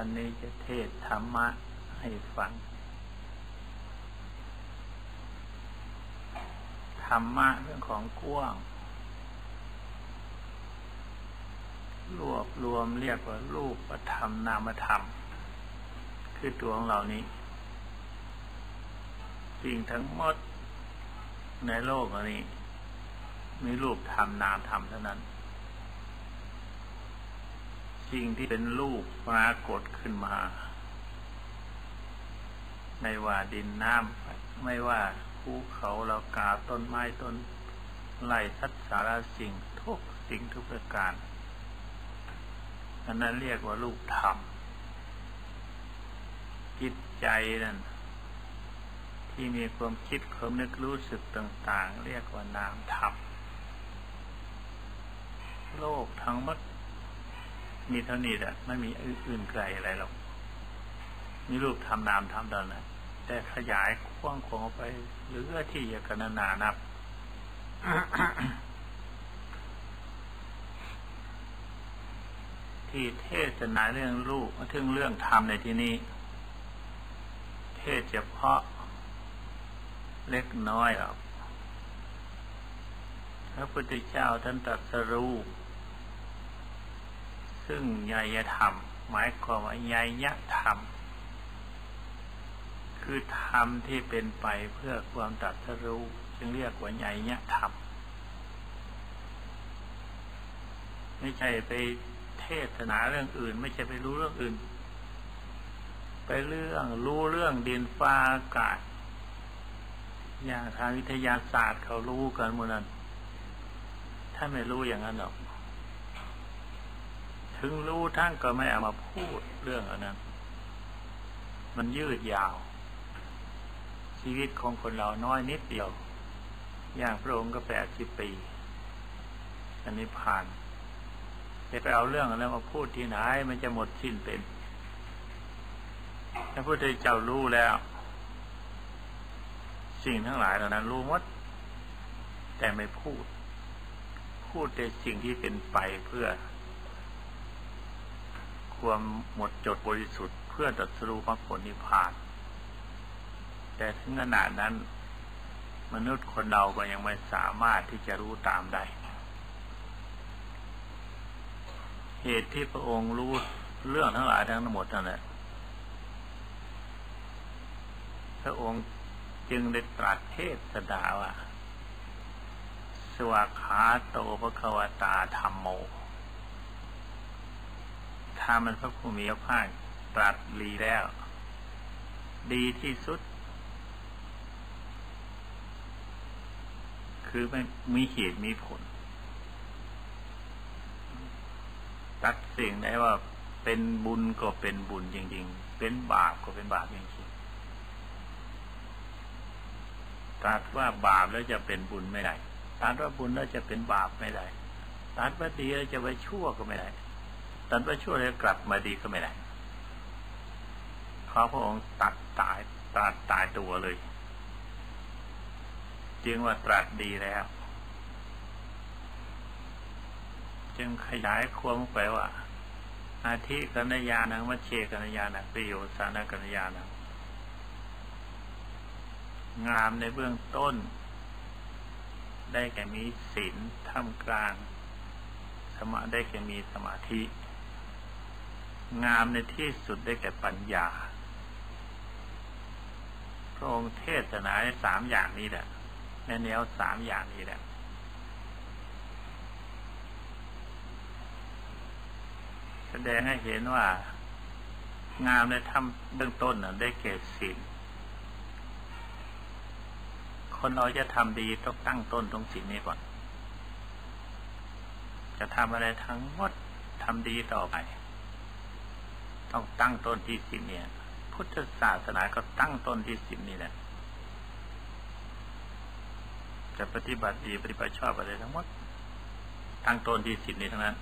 วันนี้จะเทศธรรมะให้ฟัง ธรรมะเรื่องของกว้าง รวบรวมเรียกว่ารูปธรรมนามธรรม คือตัวของเรานี้ สิ่งทั้งหมดในโลกนี้ มีรูปธรรมนามธรรมเท่านั้น สิ่งที่เป็นรูปปรากฏขึ้นมา ไม่ว่าดินน้ำไม่ว่าภูเขาเรากาต้นไม้ต้นไร่สัตว์สารสิ่งทุกสิ่งทุกประการอันนั้นเรียกว่ารูปธรรม จิตใจนั่นที่มีความคิดความนึกรู้สึกต่าง ๆ เรียกว่านามธรรม โลกทั้งหมด มีเท่านี้แหละไม่มีอื่นไกลอะไรหรอกมีรูปทำนามทำตอนนั้นแต่ขยายกว้างขวางไปหรือที่จะกันนานับที่เทศนาเรื่องรูปถึงเรื่องธรรมในที่นี้ เทศเฉพาะ เล็กน้อยหรอกพระพุทธเจ้าท่านตรัสรู้ ซึ่งญยธรรม หมายความว่าญยะธรรม คือธรรมที่เป็นไปเพื่อความตัดสรู้ จึงเรียกว่าญยะธรรม ไม่ใช่ไปเทศนาเรื่องอื่น ไม่ใช่ไปรู้เรื่องอื่น ไปเรื่องรู้เรื่องดินฟ้าอากาศ อย่างทางวิทยาศาสตร์เขารู้กันหมดนั้นถ้าไม่รู้อย่างนั้นหรอก ถึงรู้ท่านก็ไม่เอามาพูดเรื่องอันนั้น มันยืดยาว ชีวิตของคนเราน้อยนิดเดียว อย่างพระองค์ก็แปดสิบปี อันนี้ผ่านจะไปเอาเรื่องอะไรมาพูดที่ไหนมันจะหมดสิ้นเป็นพระพุทธเจ้ารู้แล้ว สิ่งทั้งหลายเหล่านั้นรู้หมด แต่ไม่พูด พูดแต่สิ่งที่เป็นไปเพื่อ ความหมดจดบริสุทธิ์เพื่อตัดสู้มรรคผลนิพพาน แต่ถึงขนาดนั้น มนุษย์คนเราก็ยังไม่สามารถที่จะรู้ตามได้ เหตุที่พระองค์รู้เรื่องทั้งหลายทั้งหมดนั่นแหละพระองค์จึงได้ตรัสเทศดาว่าสวาขาโตพระควตาธรรมโม ถ้ามันพระผู้มีพระภาคตรัสดีแล้ว ดีที่สุด คือไม่มีเหตุมีผล ตัดสิ่งได้ว่าเป็นบุญก็เป็นบุญจริง ๆ เป็นบาปก็เป็นบาปจริงๆตัดว่าบาปแล้วจะเป็นบุญไม่ได้ตัดว่าบุญแล้วจะเป็นบาปไม่ได้ตัดว่าดีแล้วจะไปชั่วก็ไม่ได้ ตัดว่าชั่วแล้วกลับมาดีก็ไม่ได้ขอพระองค์ตัดตายตัดตายตัวเลย จึงว่าตรัสดีแล้ว จึงขยายความไปว่า อาทิกัญญาณังมัชเชกัญญาณังประโยชน์สานกัญญาณังงามในเบื้องต้น ได้แก่มีศีลท่ามกลาง สมาได้แก่มีสมาธิ งามในที่สุดได้แก่ปัญญา พระองค์เทศนาในสามอย่างนี้แหละในแนวสามอย่างนี้แหละแสดงให้เห็นว่า งามในธรรมเบื้องต้นได้เกศศีลคนเราจะทำดีต้องตั้งต้นตรงศีลนี้ก่อน จะทำอะไรทั้งหมดทำดีต่อไป ต้องตั้งต้นที่ศีลเนี่ย พุทธศาสนาก็ตั้งต้นที่ศีลนี่แหละจะปฏิบัติดีปฏิบัติชอบอะไรทั้งหมดตั้งต้นที่ศีลนี้ทั้งนั้น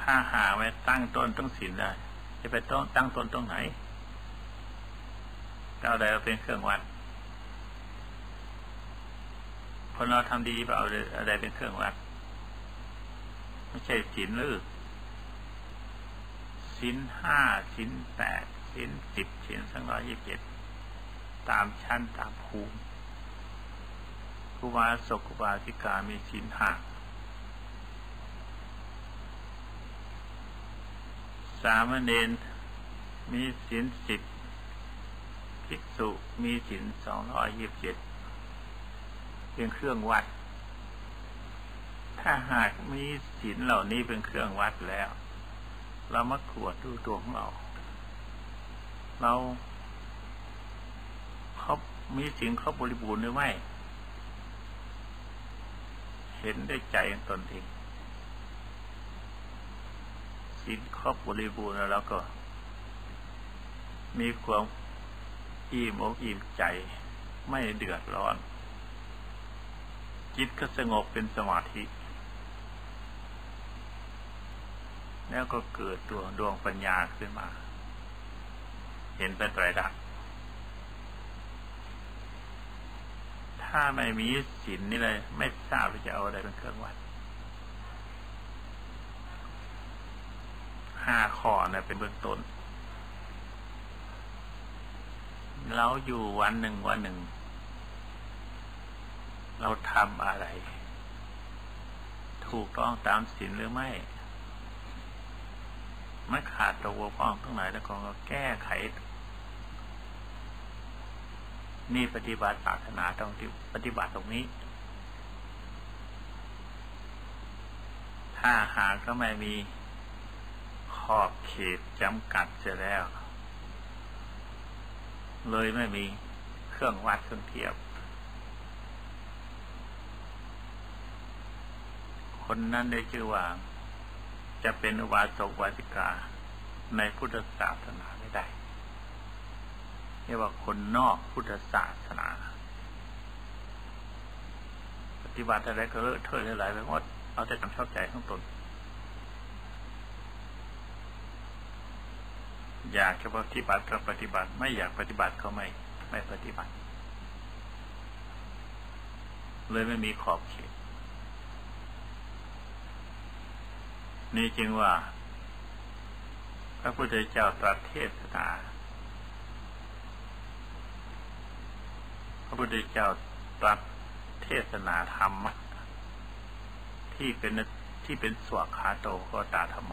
ถ้าหาไว้ตั้งต้นต้องศีลได้จะไปต้องตั้งต้นตรงไหนเอาอะไรเป็นเครื่องวัดคนเราทำดีเปล่าอะไรเป็นเครื่องวัด ไม่ใช่ศีลลือศีลห้าศีลแปดศีลสิบศีลสองร้อยยี่สิบเจ็ดตามชั้นตามภูมิครูบาศกครูบาสิกามีศีลห้าสามเณรมีศีลสิบภิกษุมีศีลสองร้อยยี่สิบเจ็ดเป็นเครื่องวัด ถ้าหากมีศีลเหล่านี้เป็นเครื่องวัดแล้ว เรามาขวดดูตัวของเรา เราเขามีสิ่งเขาบริบูรณ์หรือไม่ เห็นได้ใจตนเองศีลครอบบริบูรณ์แล้วก็ มีความอิ่มอกอิ่มใจ ไม่เดือดร้อน จิตก็สงบเป็นสมาธิ แล้วก็เกิดตัวดวงปัญญาขึ้นมา เห็นเป็นไตรลักษณ์ถ้าไม่มีศีลนี่เลย ไม่ทราบจะเอาอะไรเป็นเครื่องวัดห้าข้อนะเป็นเบื้องต้น เราอยู่วันหนึ่งวันหนึ่ง เราทำอะไร ถูกต้องตามศีลหรือไม่ ไม่ขาดตัวพ้องทั้งหลายแล้วก็แก้ไข นี่ปฏิบัติศาสนาต้องที่ปฏิบัติตรงนี้ ถ้าหากก็ไม่มีขอบเขตจำกัดเสียแล้ว เลยไม่มีเครื่องวัดเครื่องเทียบ คนนั้นได้ชื่อว่า จะเป็นอุบาสกวาสิกาในพุทธศาสนาไม่ได้เรียกว่าคนนอกพุทธศาสนา ปฏิบัติอะไรก็เลอะเทอะหลายไปหมดเอาแต่ความชอบใจของตน อยากจะปฏิบัติก็ปฏิบัติ ไม่อยากปฏิบัติก็ไม่ ไม่ปฏิบัติ เลยไม่มีขอบเขต นี่จึงว่า พระพุทธเจ้าตรัสเทศนาพระพุทธเจ้าตรัสเทศนาธรรม ที่เป็นที่เป็นสวขาโตก็ตาธรรมโม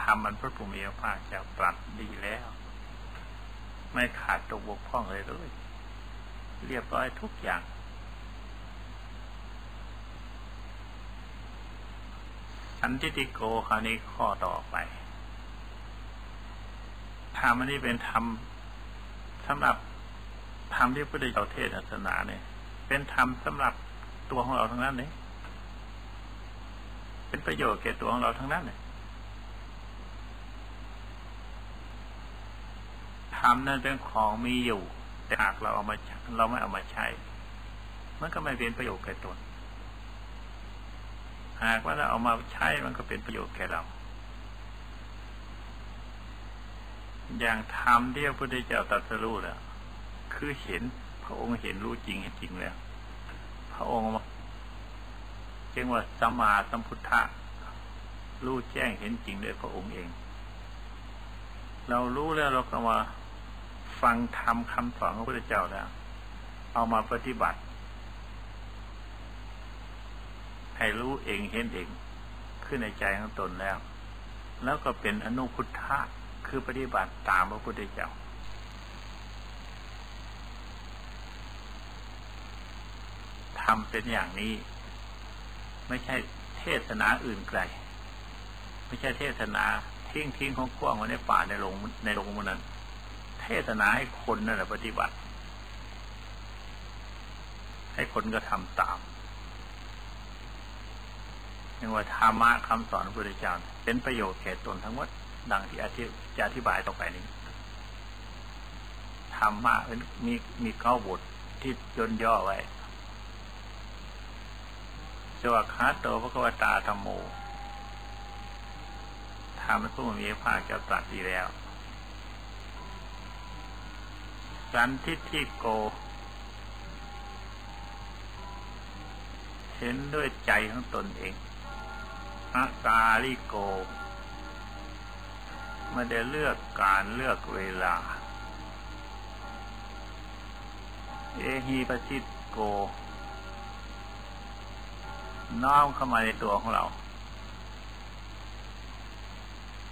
ธรรมมันพระภูมิพระภาคเจ้าตรัสดีแล้ว ไม่ขาดตกบกพร่องเลยเลยเรียบร้อยทุกอย่าง สันติติโกคราวนี้ข้อต่อไปธรรมอันนี้เป็นธรรมสำหรับธรรมที่พระพุทธเจ้าเทศนาเนี่ย เป็นธรรมสำหรับตัวของเราทั้งนั้นเนี่ยเป็นประโยชน์แก่ตัวของเราทั้งนั้นเนี่ยธรรมนั้นเป็นของมีอยู่ แต่หากเราเอามาเราไม่เอามาใช้ มันก็ไม่เป็นประโยชน์แก่ตน หากว่าเราเอามาใช้มันก็เป็นประโยชน์แก่เรา อย่างธรรมที่พระพุทธเจ้าตรัสรู้แล้วคือเห็น พระองค์เห็นรู้จริงเห็นจริงแล้ว พระองค์จึงว่าสัมมาสัมพุทธะรู้แจ้งเห็นจริงด้วยพระองค์เอง เรารู้แล้วเราก็มาฟังธรรมคำสอนของพระพุทธเจ้าแล้ว เอามาปฏิบัติ ให้รู้เองเห็นเองขึ้นในใจของตนแล้ว แล้วก็เป็นอนุพุทธะคือปฏิบัติตามพระพุทธเจ้า ทำเป็นอย่างนี้ ไม่ใช่เทศนาอื่นไกล ไม่ใช่เทศนาทิ้งทิ้งของกว้างไว้ในป่าในโรงในโรงมันนั้น เทศนาให้คนนั่นแหละปฏิบัติ ให้คนก็ทำตาม เรียกว่าธรรมะคำสอนพระพุทธเจ้าเป็นประโยชน์แก่ตนทั้งหมดดังที่อธิจะอธิบายต่อไปนี้ธรรมะมีมีเก้าบทที่ย่นย่อไว้สวากขาโตพระกวตาธรรมโมธรรมผู้มีภาคจะตรัสดีแล้ว สันทิทิโก เห็นด้วยใจของตนเอง ออากาลิโก ไม่ได้เลือกการเลือกเวลา เอฮีปจิตโก น้อมเข้ามาในตัวของเรา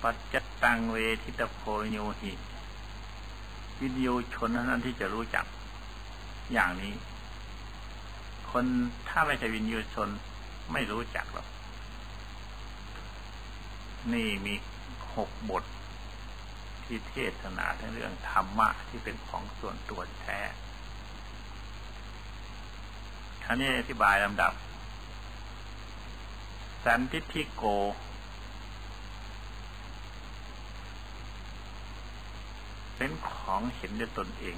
ปัจจตังเวทิตโพโยหิวิญโยชนนั้นที่จะรู้จัก อย่างนี้ คนถ้าไม่ใช่วิญโยชนไม่รู้จักหรอก นี่มีหกบท ที่เทศนาทั้งเรื่องธรรมะที่เป็นของส่วนตัวแท้ครานี้อธิบายลำดับ สันทิฏฐิโก เป็นของเห็นด้วยตนเอง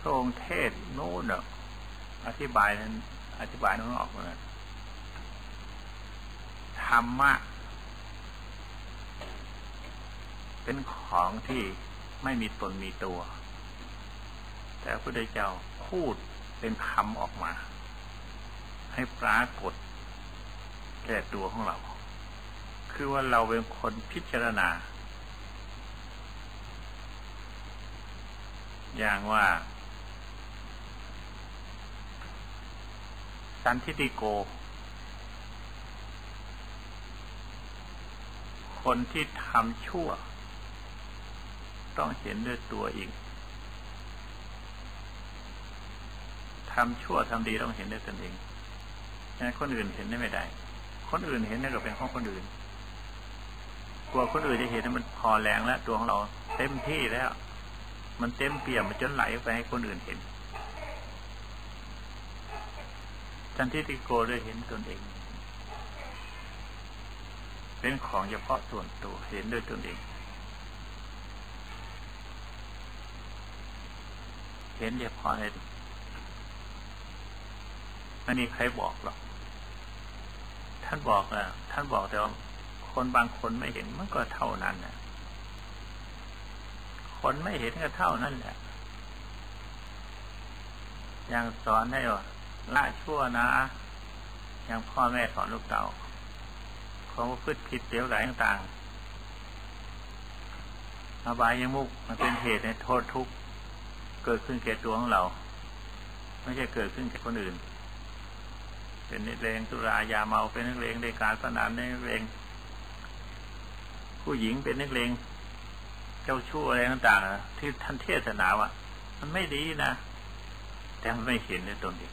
พระองค์เทศโน้นอธิบายนั้นอธิบายน้องออกมาธรรมะ เป็นของที่ไม่มีตนมีตัว แต่พระพุทธเจ้าพูดเป็นคำออกมา ให้ปรากฏแก่ตัวของเรา คือว่าเราเป็นคนพิจารณา อย่างว่า สันทิติโก คนที่ทำชั่ว ต้องเห็นด้วยตัวเองทำชั่วทำดีต้องเห็นด้วยตนเองงั้นคนอื่นเห็นได้ไม่ได้ คนอื่นเห็นได้ก็เป็นของคนอื่น กลัวคนอื่นจะเห็นมันพอแรงแล้วตัวของเราเต็มที่แล้ว มันเต็มเปี่ยมมันจนไหลไปให้คนอื่นเห็นทันที่ติโกเลยเห็นตนเอง เป็นของเฉพาะส่วนตัวเห็นด้วยตนเอง ห็นเฉพาะในไม่มีใครบอกหรอก ท่านบอกอะ ท่านบอกแต่ว่าคนบางคนไม่เห็นมันก็เท่านั้นนะคนไม่เห็นก็เท่านั้นแหละอย่างสอนให้ว่าละชั่วนะอย่างพ่อแม่สอนลูกเต่าของพืชผิดเสียวไหลต่างๆอบายยมุกมันเป็นเหตุในโทษทุกข์ เกิดขึ้นแก่ตัวของเรา ไม่ใช่เกิดขึ้นแก่คนอื่น เป็นนักเลงสุรายาเมาเป็นนักเลงในการสนานนักเลงผู้หญิงเป็นนักเลงเจ้าชั่วอะไรต่างๆที่ท่านเทศนาว่ามันไม่ดีนะ แต่มันไม่เห็นในตนเอง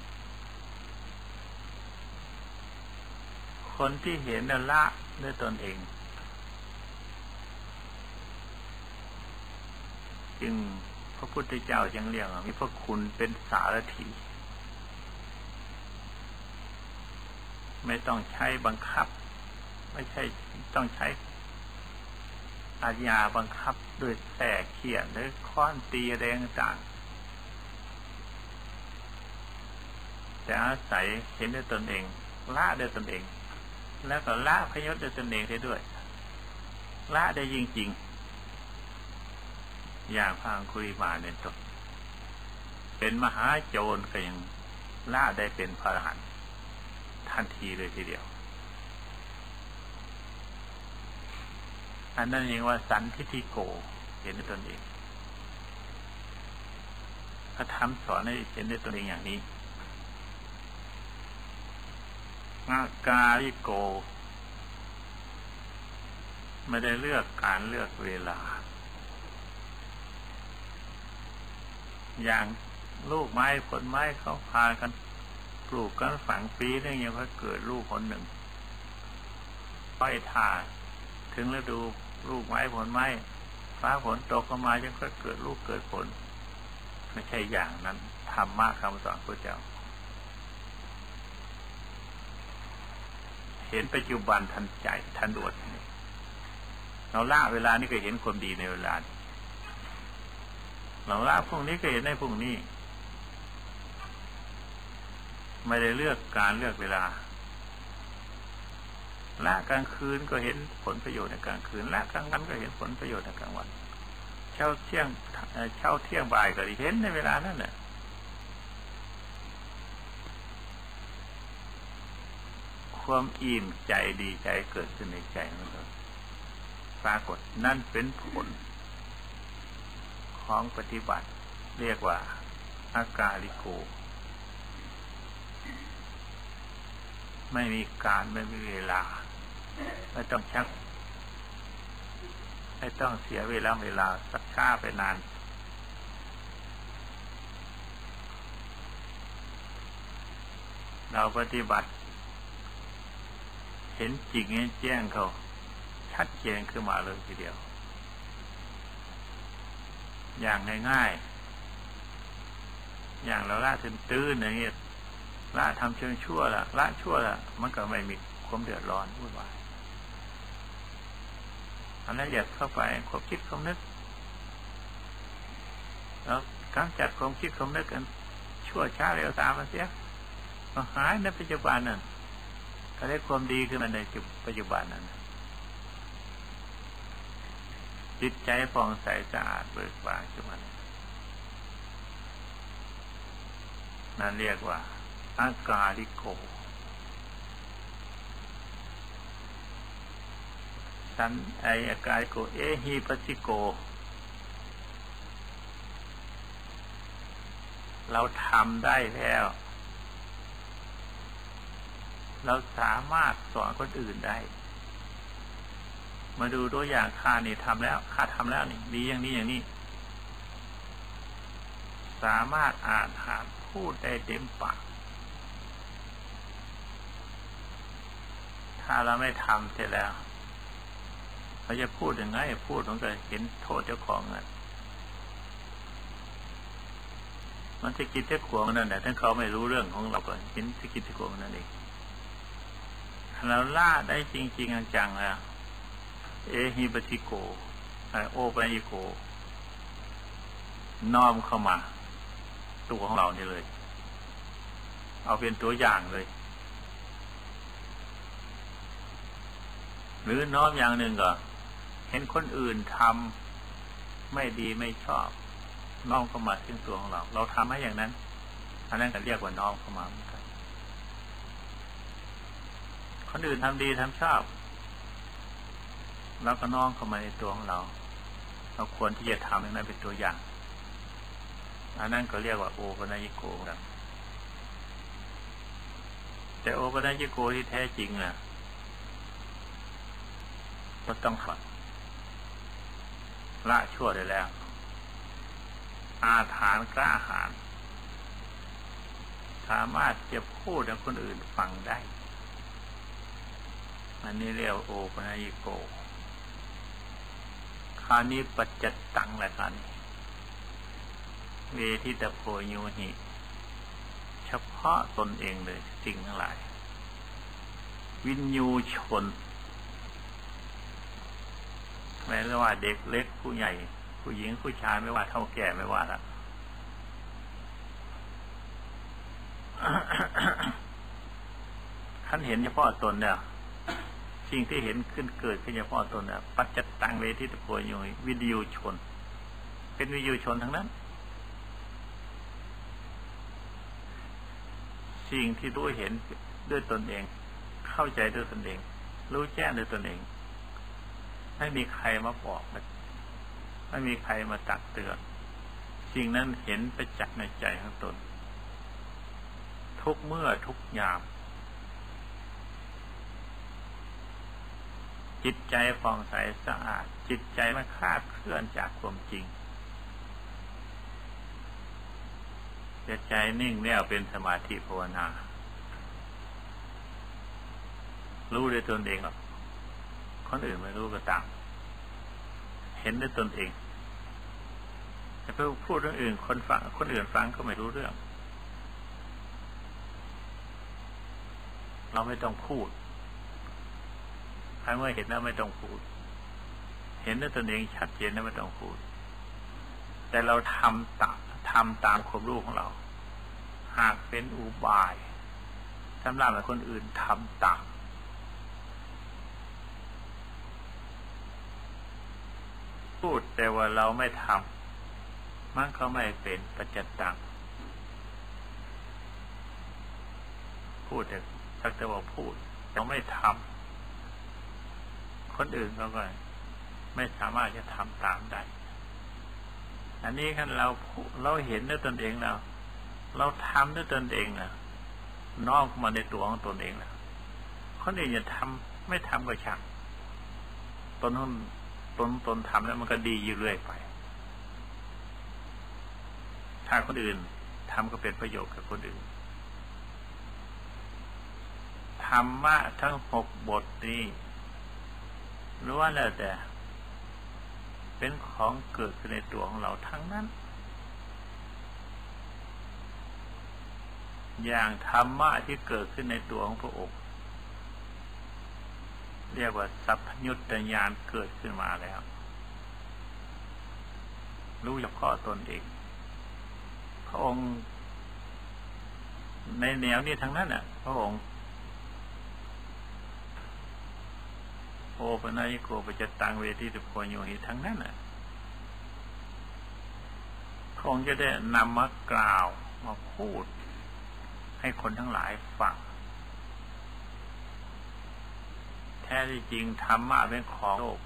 คนที่เห็นละด้วยตนเอง จึง ระพุทธเจ้าจึงเรียกมีพระคุณเป็นสารถีไม่ต้องใช้บังคับ ไม่ใช่ต้องใช้อาญาบังคับด้วยแสกเขียนหรือค้อนตีแรงต่าง แต่อาศัยเห็นด้วยตนเองละด้วยตนเอง แล้วก็ละพยศด้วยตนเองได้ด้วยละได้จริงๆ อย่างพังคุยมาเนี่ยตนเป็นมหาโจรก็ยังละได้เป็นพระอรหันต์ทันทีเลยทีเดียว อันนั้นเองว่าสันทิฏฐิโก เห็นในตนเองพระธรรมสอนให้เห็นในตนเองอย่างนี้อากาลิโก ไม่ได้เลือกการเลือกเวลา อย่างลูกไม้ผลไม้เขาพากันปลูกกันฝังปีนึงยังค่อเกิดลูกคนหนึ่งป้อยถ่าถึงฤดูลูกไม้ผลไม้ฟ้าฝนตกเข้ามายังค่อยเกิดลูกเกิดผล ไม่ใช่อย่างนั้นธรรมะคำสอนพระเจ้า เห็นปัจจุบันทันใจทันด่วนเราละเวลานี้ก็เห็นความดีในเวลา เราละพรุ่งนี้ก็เห็นในพรุ่งนี้ ไม่ได้เลือกการเลือกเวลาละกลางคืนก็เห็นผลประโยชน์ในกลางคืนละกลางวันก็เห็นผลประโยชน์ในกลางวัน เช้าเที่ยงเช้าเที่ยงบ่ายก็เห็นในเวลานั้นแหละความอิ่มใจดีใจเกิดขึ้นในใจของเราปรากฏนั่นเป็นผล ของปฏิบัติ เรียกว่า อากาลิโก ไม่มีการไม่มีเวลา ไม่ต้องชัก ไม่ต้องเสียเวลาเวลาสักช้าไปนานเราปฏิบัติ เห็นจริงเห็นแจ้งเขา ชัดเจนขึ้นมาเลยทีเดียว อย่างง่ายๆ อย่างเราละตื้นอย่างเงี้ยละทำเชิงชั่วละละชั่วละมันก็ไม่มีความเดือดร้อนวุ่นวายอันนั้นอยากเข้าไปความคิดความนึกแล้วการจัดความคิดความนึกกันชั่วช้าเร็วตามมันเสียก็หายในปัจจุบันนั่นก็ได้ความดีขึ้นมาในปัจจุบันนั้น จิตใจผ่องใสสะอาดเบิกบานขึ้นมานั่นเรียกว่าอากาลิโก สันไออากาลิโก เอฮีปัสิโก เราทำได้แล้ว เราสามารถสอนคนอื่นได้ มาดูตัวอย่างข้านี่ทำแล้วข้าทำแล้วนี่ดีอย่างนี้อย่างนี้ สามารถอ่านหาพูดได้เต็มปากถ้าเราไม่ทำเสร็จแล้วเราจะพูดยังไงพูดมันก็เห็นโทษเจ้าของอะมันจะกินเจ้าขวงนั่นแหละถ้าเขาไม่รู้เรื่องของเราก็เห็นจะกินเจ้าขวงนั่นเองเราล่าได้จริง ๆ จังๆแล้ว เอฮิบติโก โอปนิโก น้อมเข้ามา ตัวของเรานี่เลย เอาเป็นตัวอย่างเลย หรือน้อมอย่างหนึ่งก็ เห็นคนอื่นทำไม่ดีไม่ชอบ น้อมเข้ามาซึ่งตัวของเรา เราทำให้อย่างนั้น อันนั้นก็เรียกว่าน้อมเข้ามาเหมือนกันคนอื่นทำดีทำชอบ เราก็น้องเข้ามาในตัวของเรา เราควรที่จะทำให้นั้นเป็นตัวอย่างอันนั้นก็เรียกว่าโอปนัญโกครับแต่โอปนัญโกที่แท้จริงน่ะก็ต้องฝัดละชั่วได้แล้ว อาถานกล้าหาญสามารถจะพูดให้คนอื่นฟังได้ อันนี้เรียกโอปนัญโก คานี้ปัจจตังแหละกันเวทิตโพโยหิเฉพาะตนเองเลยสิ่งทั้งหลาย วินยูชนแม้ว่าเด็กเล็กผู้ใหญ่ ผู้หญิงผู้ชายไม่ว่าเท่าแก่ไม่ว่าละท่านเห็นเฉพาะตนเนี่ย สิ่งที่เห็นขึ้นเกิดขึ้นเฉพาะตนเนี่ยปัจจตังเวทิตโพโยวิดีโอชน เป็นวิดีโอชนทั้งนั้น สิ่งที่รู้เห็นด้วยตนเอง เข้าใจด้วยตนเอง รู้แจ้งด้วยตนเอง ไม่มีใครมาบอกไม่มีใครมาตักเตือนสิ่งนั้นเห็นไปจักในใจของตน ทุกเมื่อทุกยาม จิตใจฟองใสสะอาด จิตใจไม่คลาดเคลื่อนจากความจริงจะใจนิ่งแน่วเป็นสมาธิภาวนา รู้ด้วยตนเองหรอกคนอื่นไม่รู้ก็ตามเห็นด้วยตนเองแต่ไปพูดเรื่องอื่น คนฟังคนอื่นฟังก็ไม่รู้เรื่อง เราไม่ต้องพูด ถ้าเมื่อเห็นแล้วไม่ต้องพูด เห็นด้วยตนเองชัดเจนแล้วไม่ต้องพูด แต่เราทำตามทำตามความรู้ของเรา หากเป็นอุบายสำหรับคนอื่นทำตามพูดแต่ว่าเราไม่ทำมันก็ไม่เป็นปัจจตัง พูดแต่สักแต่ว่าพูดเราไม่ทำ คนอื่นเขาก็ไม่สามารถจะทำตามได้ อันนี้คันเราเราเห็นด้วยตนเองแล้ว เราทำด้วยตนเองนะนอมมาในตัวของตนเองแล้วคนอื่นจะทำไม่ทำก็ช่างตนนตนตนทำแล้วมันก็ดีอยู่เรื่อยไป ถ้าคนอื่นทำก็เป็นประโยชน์กับคนอื่นธรรมะทั้งหกบทนี้ รู้ว่าแล้วแต่ เป็นของเกิดขึ้นในตัวของเราทั้งนั้น อย่างธรรมะที่เกิดขึ้นในตัวของพระองค์เรียกว่าสัพยุตญาณเกิดขึ้นมาแล้ว รู้เฉพาะตนเองพระองค์ในแนวนี้ทั้งนั้นน่ะ พระองค์โอ ปนัยโกปจตังเวทีตุโพโยหิทั้งนั้นน่ะพระองจะได้นำมากล่าวมาพูด ให้คนทั้งหลายฟัง แท้ที่จริงธรรมะเป็นของโลก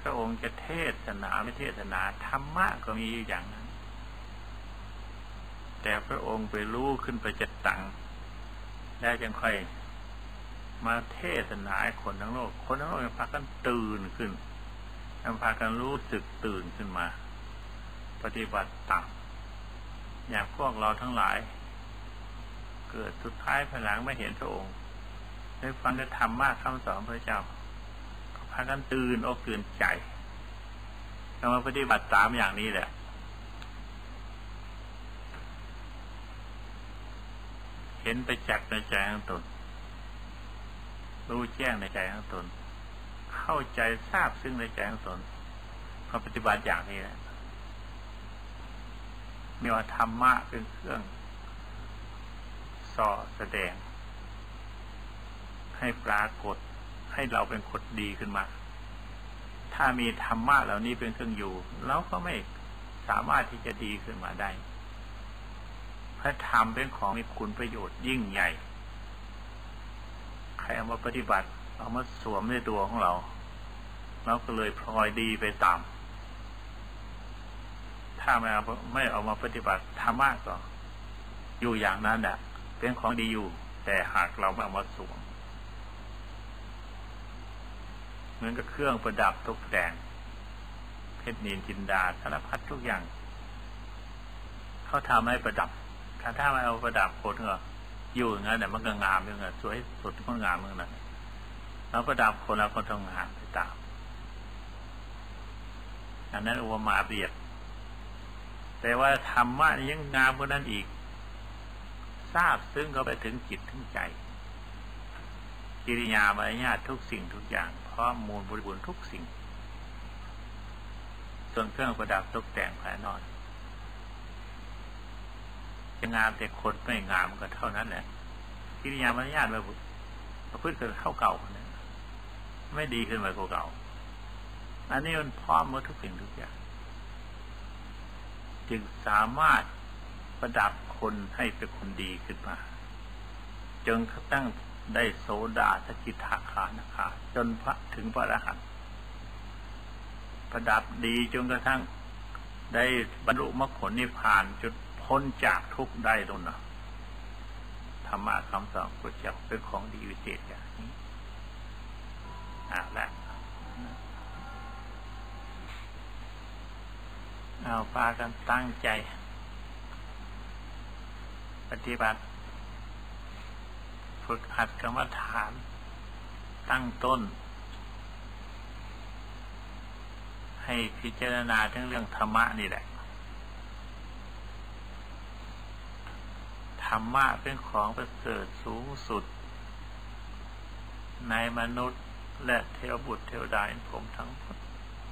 พระองค์จะเทศนาไม่เทศนาธรรมะก็มีอยู่อย่างนั้น แต่พระองค์ไปรู้ขึ้นไปจัดตัง ได้จึงค่อย มาเทศนาคนทั้งโลก คนทั้งโลกพากันตื่นขึ้นพากันรู้สึกตื่นขึ้นมา ปฏิบัติตามอย่างพวกเราทั้งหลาย เกิดสุดท้ายภายหลังไม่เห็นพระองค์ได้ฟังได้ทำมากคำสอนพระเจ้าพากันตื่นอกตื่นใจเรามาปฏิบัติตามอย่างนี้แหละเห็นไปจักในใจของตน รู้แจ้งในใจของตน เข้าใจทราบซึ่งในใจของตนเขาปฏิบัติอย่างนี้แหละมีว่าธรรมะเป็นเครื่องส่อแสดง ให้ปรากฏให้เราเป็นคนดีขึ้นมา ถ้ามีธรรมะเหล่านี้เป็นเครื่องอยู่เราก็ไม่สามารถที่จะดีขึ้นมาได้ พระธรรมเป็นของมีคุณประโยชน์ยิ่งใหญ่ รเอามาปฏิบัติ เอามาสวมในตัวของเรา เราก็เลยพลอยดีไปตาม ถ้าไม่เอาไม่เอามาปฏิบัติธรรมะก็ อยู่อย่างนั้นแหละเป็นของดีอยู่ แต่หากเราไม่เอามาสวมเหมือนกับเครื่องประดับตกแต่งเพชรนินจินดาสารพัดทุกอย่าง เขาทำให้ประดับ ถ้าถ้าไม่เอาประดับโคนก็อ ยู่อย่างนั้นแต่มันก็งามอย่างนั้นสวยสดก็งามอย่างนั้นเราประดับคนเราก็ต้องงามไปตามอันนั้นอุปมาเบียดแต่ว่าธรรมะยังงามกว่านั้นอีกทราบซึ่งก็ไปถึงจิตถึงใจกิริยามารยาททุกสิ่งทุกอย่างพร้อมมูลบริบูรณ์ทุกสิ่ง ส่วนเครื่องประดับตกแต่งภายนอก งามแต่คนไม่งามก็เท่านั้นแหละกิริยามารยาทมาประพฤติกันเท่าเก่าเนี่ยไม่ดีขึ้นไปกว่าเก่า อันนี้มันพร้อมหมดทุกสิ่งทุกอย่าง จึงสามารถประดับคนให้เป็นคนดีขึ้นมาจนตั้งได้โสดาสกิทาคานาคาจนพระถึงพระอรหันต์ประดับดีจนกระทั่งได้บรรลุมรรคผลนิพพานจน พ้นจากทุกข์ได้ตรงนั้นธรรมะคำสอนพระเจ้าเป็นของดีวิเศษอย่างนี้อ่าละเอาพากันตั้งใจ ปฏิบัติ ฝึกหัดกรรมฐาน ตั้งต้น ให้พิจารณาทั้งเรื่องธรรมะนี่แหละ ธรรมะเป็นของประเสริฐสูงสุด ในมนุษย์และเทวบุตรเทวดาผมทั้งหมด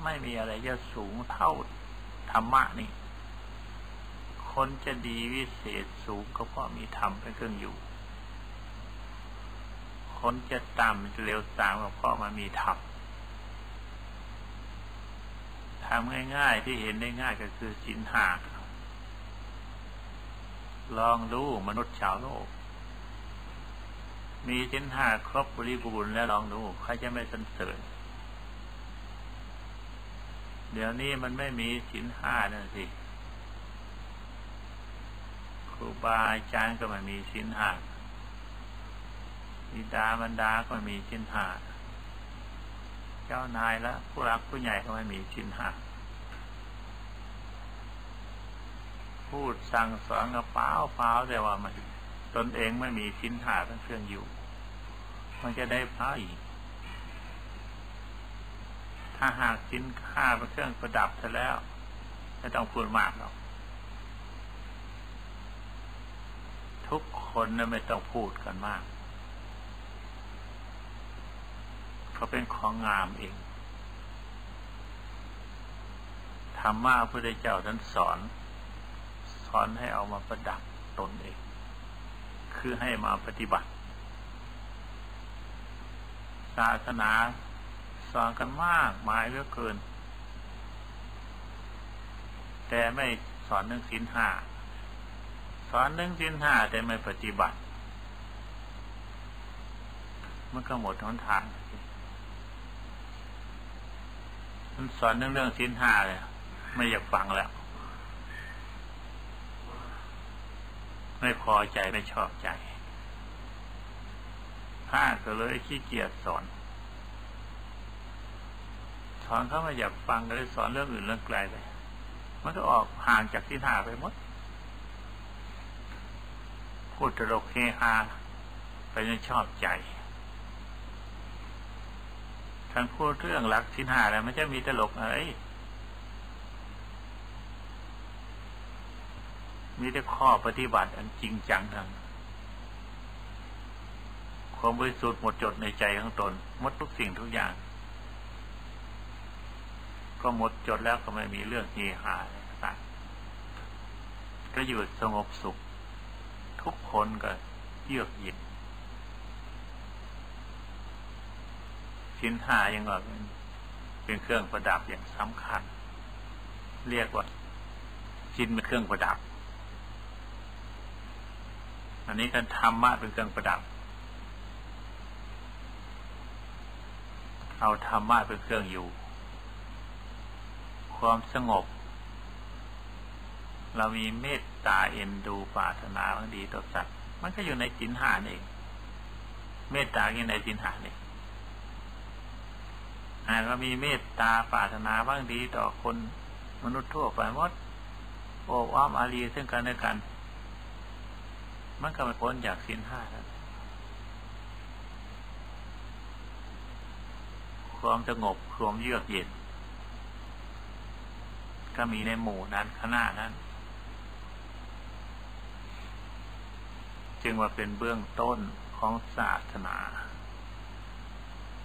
ไม่มีอะไรจะสูงเท่าธรรมะนี่ คนจะดีวิเศษสูงก็เพราะมีธรรมเป็นเครื่องอยู่ คนจะต่ำเร็วตามก็เพราะมันมีธรรมทำง่าย ๆ ที่เห็นได้ง่ายก็คือสินหา ลองดูมนุษย์ชาวโลก มีชิ้นห้าครบบริบูรณ์แล้วลองดูใครจะไม่สันเสริญเดี๋ยวนี้มันไม่มีชิ้นห้านั่นสิครูบาอาจารย์ก็ไม่มีชิ้นห้าบิดาบรรดาก็ไม่มีชิ้นห้าเจ้านายและผู้รักผู้ใหญ่ก็ไม่มีชิ้นห้า พูดสั่งสอนกระเป้าเป้าแต่ว่ามัน ตนเองไม่มีชิ้นหาเป็นเครื่องอยู่ มันจะได้พระอีก ถ้าหากชิ้นค่าเป็นเครื่องประดับเสร็จแล้วไม่ต้องพูดมากหรอก ทุกคนนะไม่ต้องพูดกันมากเขาเป็นของงามเองธรรมะพระพุทธเจ้าท่านสอน อนให้เอามาประดับตนเอง คือให้มาปฏิบัติ ศาสนาสอนกันมากมายเหลือเกิน แต่ไม่สอนเรื่องศีลห้าสอนเรื่องศีลห้าแต่ไม่ปฏิบัติมันก็หมดหนทางมันสอนเรื่องเรื่องศีลห้าเลยไม่อยากฟังแล้ว ไม่พอใจไม่ชอบใจข้าก็เลยขี้เกียจสอนสอนเขาม่อยากฟังก็เลยสอนเรื่องอื่นเรื่องไกลไปมันก็ออกห่างจากที่หาไปหมดพูดตลกเฮฮาไปจนชอบใจท่านพูดเรื่องรักสินหาแล้วมันจะมีตลกอะไร มีแต่ข้อปฏิบัติอันจริงจังทั้งความบริสุทธิ์หมดจดในใจของตนหมดทุกสิ่งทุกอย่าง ก็หมดจดแล้วก็ไม่มีเรื่องเฮหาต่างก็อยู่สงบสุข ทุกคนก็เยือกเย็นสินหายังว่าเป็นเครื่องประดับอย่างสำคัญ เรียกว่าจินเป็นเครื่องประดับ อันนี้การธรรมะเป็นเครื่องประดับ เอาธรรมะเป็นเครื่องอยู่ ความสงบ เรามีเมตตาเอ็นดูปรารถนาบางดีต่อสัตว์มันก็อยู่ในจินหาเอง เมตตาอยู่ในจินหาเองหากเรามีเมตตาปรารถนาบ้างดีต่อคนมนุษย์ทั่วไปหมดโอบอ้อมอารีซึ่งกันและกัน มันก็ไม่พ้นจากสินห้าแล้วความสงบความเยือกเย็น ก็มีในหมู่นั้นคณะนั้น จึงว่าเป็นเบื้องต้นของศาสนา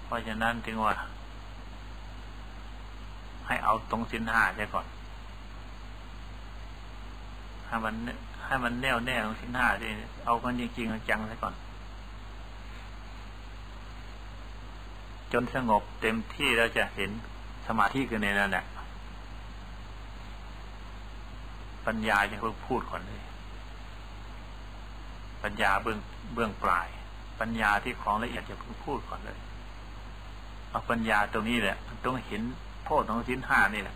เพราะฉะนั้นจึงว่า ให้เอาตรงสินห้าใช่ก่อนให้มัน ให้มันแน่วแน่ของสินห้าดิเอากันจริงๆจังซะก่อน จนสงบเต็มที่เราจะเห็นสมาธิกันในนั้นแหละปัญญาจะเพิ่งพูดก่อนเลย ปัญญาเบื้องเบื้องปลาย ปัญญาที่ของละเอียดจะเพิ่งพูดก่อนเลย เอาปัญญาตรงนี้แหละต้องเห็นโทษของสินห้านี่แหละ